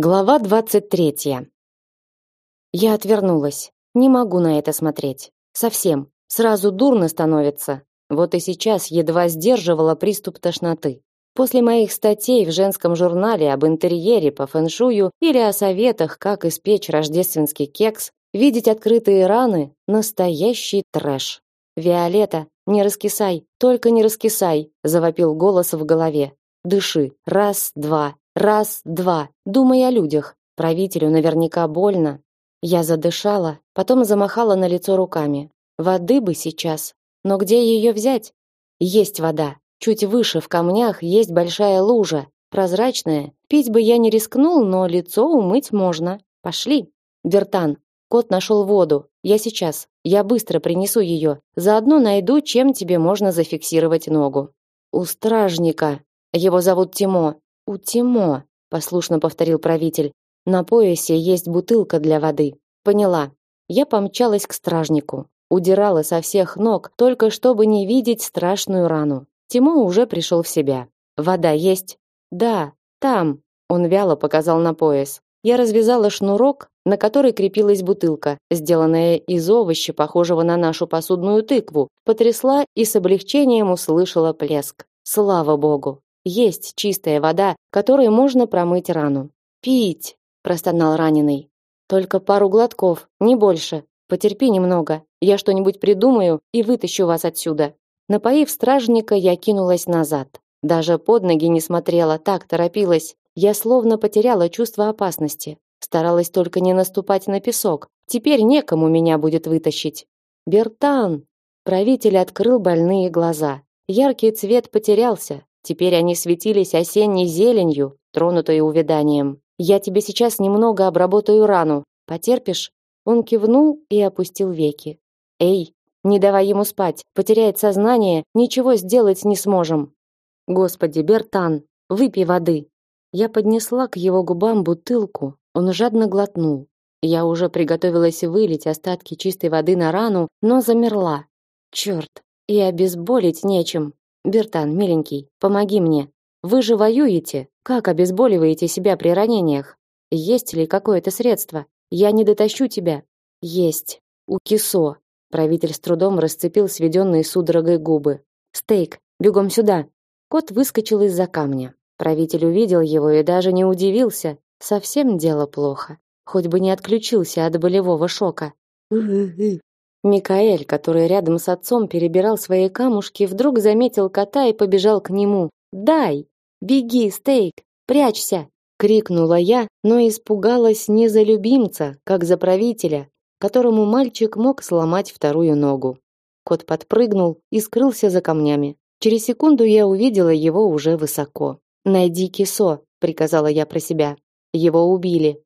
Глава двадцать третья. Я отвернулась. Не могу на это смотреть. Совсем. Сразу дурно становится. Вот и сейчас едва сдерживала приступ тошноты. После моих статей в женском журнале об интерьере по фэншую или о советах, как испечь рождественский кекс, видеть открытые раны настоящий трэш. Виолетта, не раскисай, только не раскисай, завопил голос в голове. Дыши. Раз, два, Раз, два. Думай о людях. Правителю наверняка больно. Я задышала, потом замахала на лицо руками. Воды бы сейчас. Но где ее взять? Есть вода. Чуть выше в камнях есть большая лужа, прозрачная. Пить бы я не рискнул, но лицо умыть можно. Пошли. Бертан, кот нашел воду. Я сейчас. Я быстро принесу ее. Заодно найду, чем тебе можно зафиксировать ногу. У стражника. Его зовут Тимо. У Тимо, послушно повторил правитель. На поясе есть бутылка для воды. Поняла. Я помчалась к стражнику, удирала со всех ног, только чтобы не видеть страшную рану. Тимо уже пришел в себя. Вода есть? Да, там. Он вяло показал на пояс. Я развязала шнурок, на который крепилась бутылка, сделанная из овоща, похожего на нашу посудную тыкву, потрясла и с облегчением услышала плеск. Слава богу. Есть чистая вода, которой можно промыть рану. Пить, простонал раненый. Только пару глотков, не больше. Потерпи немного. Я что-нибудь придумаю и вытащу вас отсюда. Напоив стражника, я кинулась назад. Даже под ноги не смотрела, так торопилась. Я словно потеряла чувство опасности. Старалась только не наступать на песок. Теперь некому меня будет вытащить. Бертан! Правитель открыл больные глаза. Яркий цвет потерялся, Теперь они светились осенней зеленью, тронутой увяданием. Я тебе сейчас немного обработаю рану. Потерпишь? Он кивнул и опустил веки. Эй, не давай ему спать. Потеряет сознание, ничего сделать не сможем. Господи, Бертан, выпей воды. Я поднесла к его губам бутылку. Он жадно глотнул. Я уже приготовилась вылить остатки чистой воды на рану, но замерла. Черт, и обезболить нечем. Бертан, миленький, помоги мне. Вы же воюете. Как обезболиваете себя при ранениях? Есть ли какое-то средство? Я не дотащу тебя. Есть. У Кисо. Правитель с трудом расцепил сведенные судорогой губы. Стейк, бегом сюда. Кот выскочил из-за камня. Правитель увидел его и даже не удивился. Совсем дело плохо. Хоть бы не отключился от болевого шока. Микаэль, который рядом с отцом перебирал свои камушки, вдруг заметил кота и побежал к нему. «Дай! Беги, Стейк! Прячься!» крикнула я, но испугалась не за любимца, как за правителя, которому мальчик мог сломать вторую ногу. Кот подпрыгнул и скрылся за камнями. Через секунду я увидела его уже высоко. "Найди кисо", приказала я про себя. Его убили.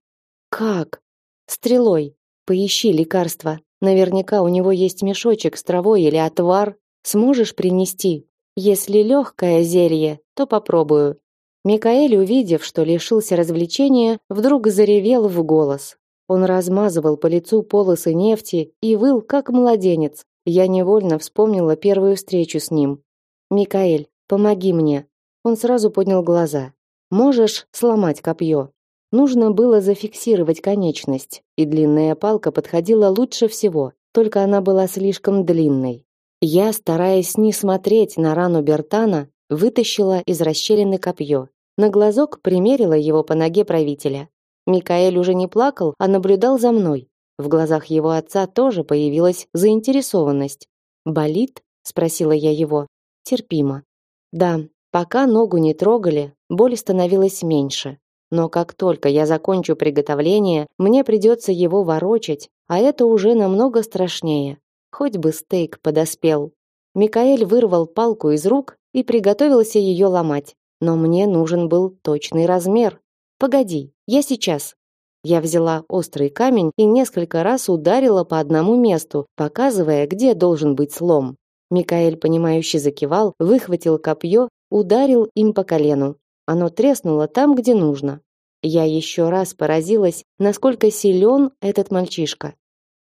Как? Стрелой. Поищи лекарство. Наверняка у него есть мешочек с травой или отвар. Сможешь принести? Если легкое зелье, то попробую. Микаэль, увидев, что лишился развлечения, вдруг заревел в голос. Он размазывал по лицу полосы нефти и выл, как младенец. Я невольно вспомнила первую встречу с ним. «Микаэль, помоги мне». Он сразу поднял глаза. «Можешь сломать копье?» Нужно было зафиксировать конечность, и длинная палка подходила лучше всего, только она была слишком длинной. Я, стараясь не смотреть на рану Бертана, вытащила из расщелины копье. На глазок примерила его по ноге правителя. Микаэль уже не плакал, а наблюдал за мной. В глазах его отца тоже появилась заинтересованность. «Болит?» – спросила я его. «Терпимо». Да, пока ногу не трогали, боль становилась меньше. Но как только я закончу приготовление, мне придется его ворочать, а это уже намного страшнее. Хоть бы стейк подоспел. Микаэль вырвал палку из рук и приготовился ее ломать. Но мне нужен был точный размер. Погоди, я сейчас. Я взяла острый камень и несколько раз ударила по одному месту, показывая, где должен быть слом. Микаэль понимающе закивал, выхватил копье, ударил им по колену. Оно треснуло там, где нужно. Я еще раз поразилась, насколько силен этот мальчишка.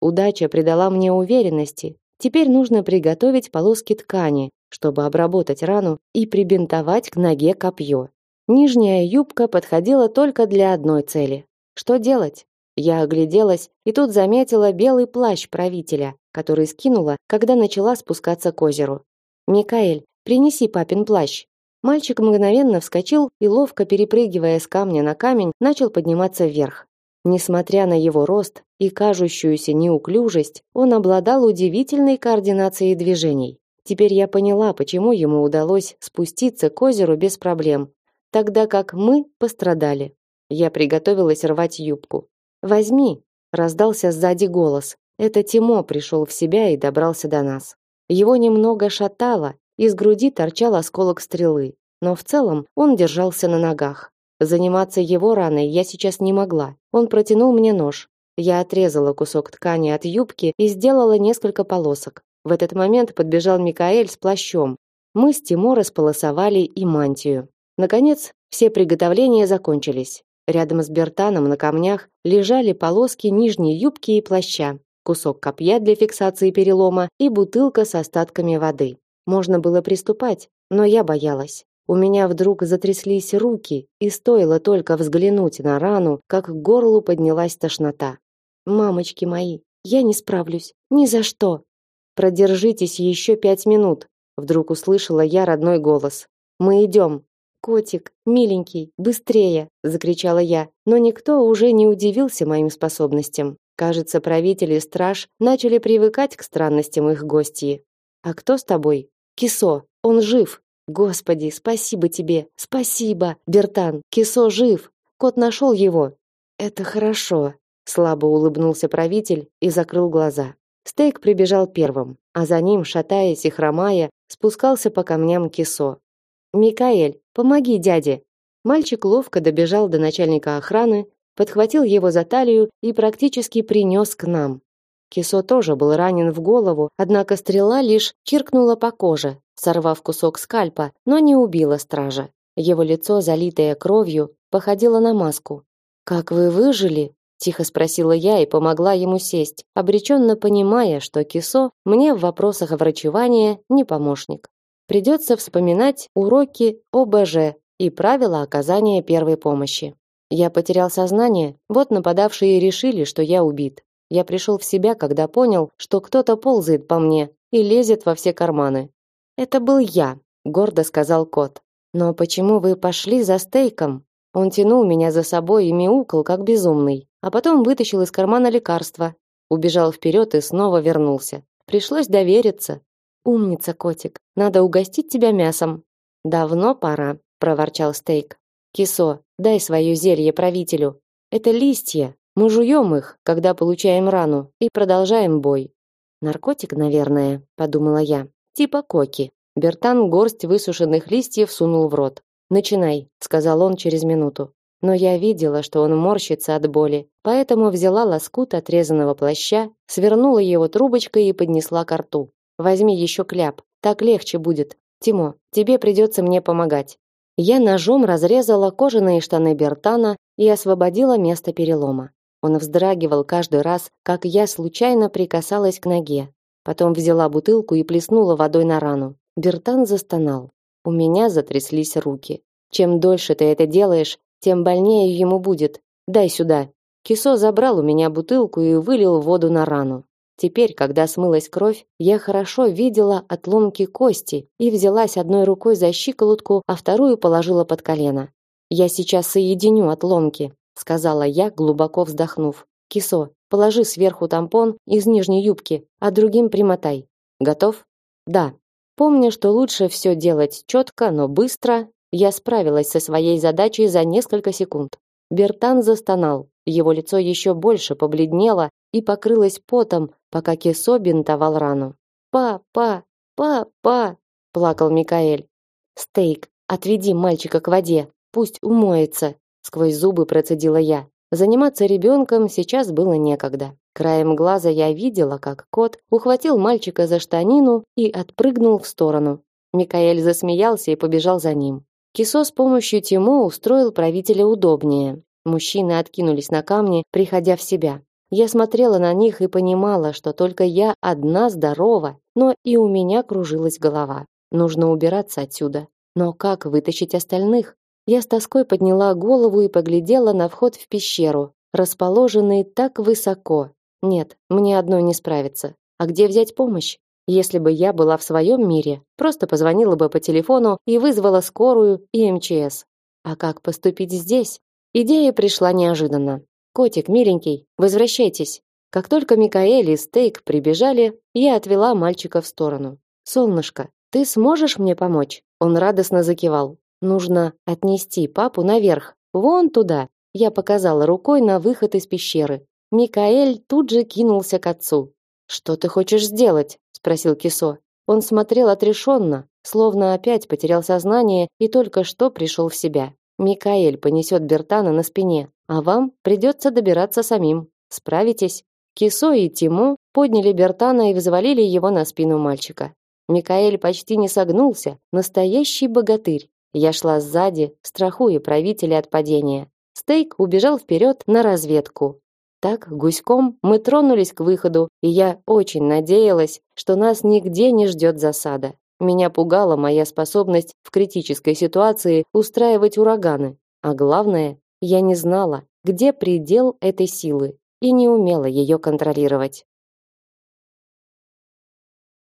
Удача придала мне уверенности. Теперь нужно приготовить полоски ткани, чтобы обработать рану и прибинтовать к ноге копье. Нижняя юбка подходила только для одной цели. Что делать? Я огляделась и тут заметила белый плащ правителя, который скинула, когда начала спускаться к озеру. «Микаэль, принеси папин плащ». Мальчик мгновенно вскочил и, ловко перепрыгивая с камня на камень, начал подниматься вверх. Несмотря на его рост и кажущуюся неуклюжесть, он обладал удивительной координацией движений. Теперь я поняла, почему ему удалось спуститься к озеру без проблем, тогда как мы пострадали. Я приготовилась рвать юбку. «Возьми!» – раздался сзади голос. Это Тимо пришел в себя и добрался до нас. Его немного шатало, из груди торчал осколок стрелы, но в целом он держался на ногах. Заниматься его раной я сейчас не могла. Он протянул мне нож. Я отрезала кусок ткани от юбки и сделала несколько полосок. В этот момент подбежал Микаэль с плащом. Мы с Тимо располосовали и мантию. Наконец, все приготовления закончились. Рядом с Бертаном на камнях лежали полоски нижней юбки и плаща, кусок копья для фиксации перелома и бутылка с остатками воды. Можно было приступать, но я боялась. У меня вдруг затряслись руки, и стоило только взглянуть на рану, как к горлу поднялась тошнота. Мамочки мои, я не справлюсь, ни за что. Продержитесь еще пять минут, вдруг услышала я родной голос. Мы идем. Котик, миленький, быстрее, закричала я, но никто уже не удивился моим способностям. Кажется, правители страж начали привыкать к странностям их гостьи. А кто с тобой? Кисо, он жив. Господи, спасибо тебе. Спасибо, Бертан. Кисо жив. Кот нашел его. Это хорошо, слабо улыбнулся правитель и закрыл глаза. Стейк прибежал первым, а за ним, шатаясь и хромая, спускался по камням Кисо. Микаэль, помоги дяде. Мальчик ловко добежал до начальника охраны, подхватил его за талию и практически принес к нам. Кисо тоже был ранен в голову, однако стрела лишь чиркнула по коже, сорвав кусок скальпа, но не убила стража. Его лицо, залитое кровью, походило на маску. Как вы выжили? тихо спросила я и помогла ему сесть, обреченно понимая, что Кисо мне в вопросах врачевания не помощник придется вспоминать уроки ОБЖ и правила оказания первой помощи. Я потерял сознание, вот нападавшие решили, что я убит. Я пришел в себя, когда понял, что кто-то ползает по мне и лезет во все карманы. Это был я, гордо сказал кот. Но почему вы пошли за стейком? Он тянул меня за собой и мяукал, как безумный, а потом вытащил из кармана лекарство, убежал вперед и снова вернулся. Пришлось довериться. Умница, котик. Надо угостить тебя мясом. Давно пора, проворчал Стейк. Кисо, дай свое зелье правителю. Это листья. Мы жуем их, когда получаем рану, и продолжаем бой. Наркотик, наверное, подумала я. Типа коки. Бертан горсть высушенных листьев сунул в рот. Начинай, сказал он через минуту. Но я видела, что он морщится от боли, поэтому взяла лоскут отрезанного плаща, свернула его трубочкой и поднесла к рту. Возьми еще кляп, так легче будет. Тимо, тебе придется мне помогать. Я ножом разрезала кожаные штаны Бертана и освободила место перелома. Он вздрагивал каждый раз, как я случайно прикасалась к ноге. Потом взяла бутылку и плеснула водой на рану. Бертан застонал. У меня затряслись руки. Чем дольше ты это делаешь, тем больнее ему будет. Дай сюда. Кисо забрал у меня бутылку и вылил воду на рану. Теперь, когда смылась кровь, я хорошо видела отломки кости и взялась одной рукой за щиколотку, а вторую положила под колено. Я сейчас соединю отломки, сказала я, глубоко вздохнув. Кисо, положи сверху тампон из нижней юбки, а другим примотай. Готов? Да. Помня, что лучше все делать четко, но быстро, я справилась со своей задачей за несколько секунд. Бертан застонал. Его лицо еще больше побледнело и покрылось потом, пока Кесо бинтовал рану. «Па-па! Па-па!» – плакал Микаэль. «Стейк, отведи мальчика к воде, пусть умоется!» – сквозь зубы процедила я. Заниматься ребенком сейчас было некогда. Краем глаза я видела, как кот ухватил мальчика за штанину и отпрыгнул в сторону. Микаэль засмеялся и побежал за ним. Кисо с помощью Тимо устроил правителя удобнее. Мужчины откинулись на камни, приходя в себя. Я смотрела на них и понимала, что только я одна здорова, но и у меня кружилась голова. Нужно убираться отсюда. Но как вытащить остальных? Я с тоской подняла голову и поглядела на вход в пещеру, расположенный так высоко. Нет, мне одной не справиться. А где взять помощь? Если бы я была в своем мире, просто позвонила бы по телефону и вызвала скорую и МЧС. А как поступить здесь? Идея пришла неожиданно. Котик, миленький, возвращайтесь. Как только Микаэль и Стейк прибежали, я отвела мальчика в сторону. Солнышко, ты сможешь мне помочь? Он радостно закивал. Нужно отнести папу наверх, вон туда. Я показала рукой на выход из пещеры. Микаэль тут же кинулся к отцу. Что ты хочешь сделать? спросил Кисо. Он смотрел отрешенно, словно опять потерял сознание и только что пришел в себя. Микаэль понесет Бертана на спине, а вам придется добираться самим. Справитесь? Кисо и Тиму подняли Бертана и взвалили его на спину мальчика. Микаэль почти не согнулся, настоящий богатырь. Я шла сзади, страхуя правителя от падения. Стейк убежал вперед на разведку. Так, гуськом мы тронулись к выходу, и я очень надеялась, что нас нигде не ждет засада. Меня пугала моя способность в критической ситуации устраивать ураганы. А главное, я не знала, где предел этой силы и не умела ее контролировать.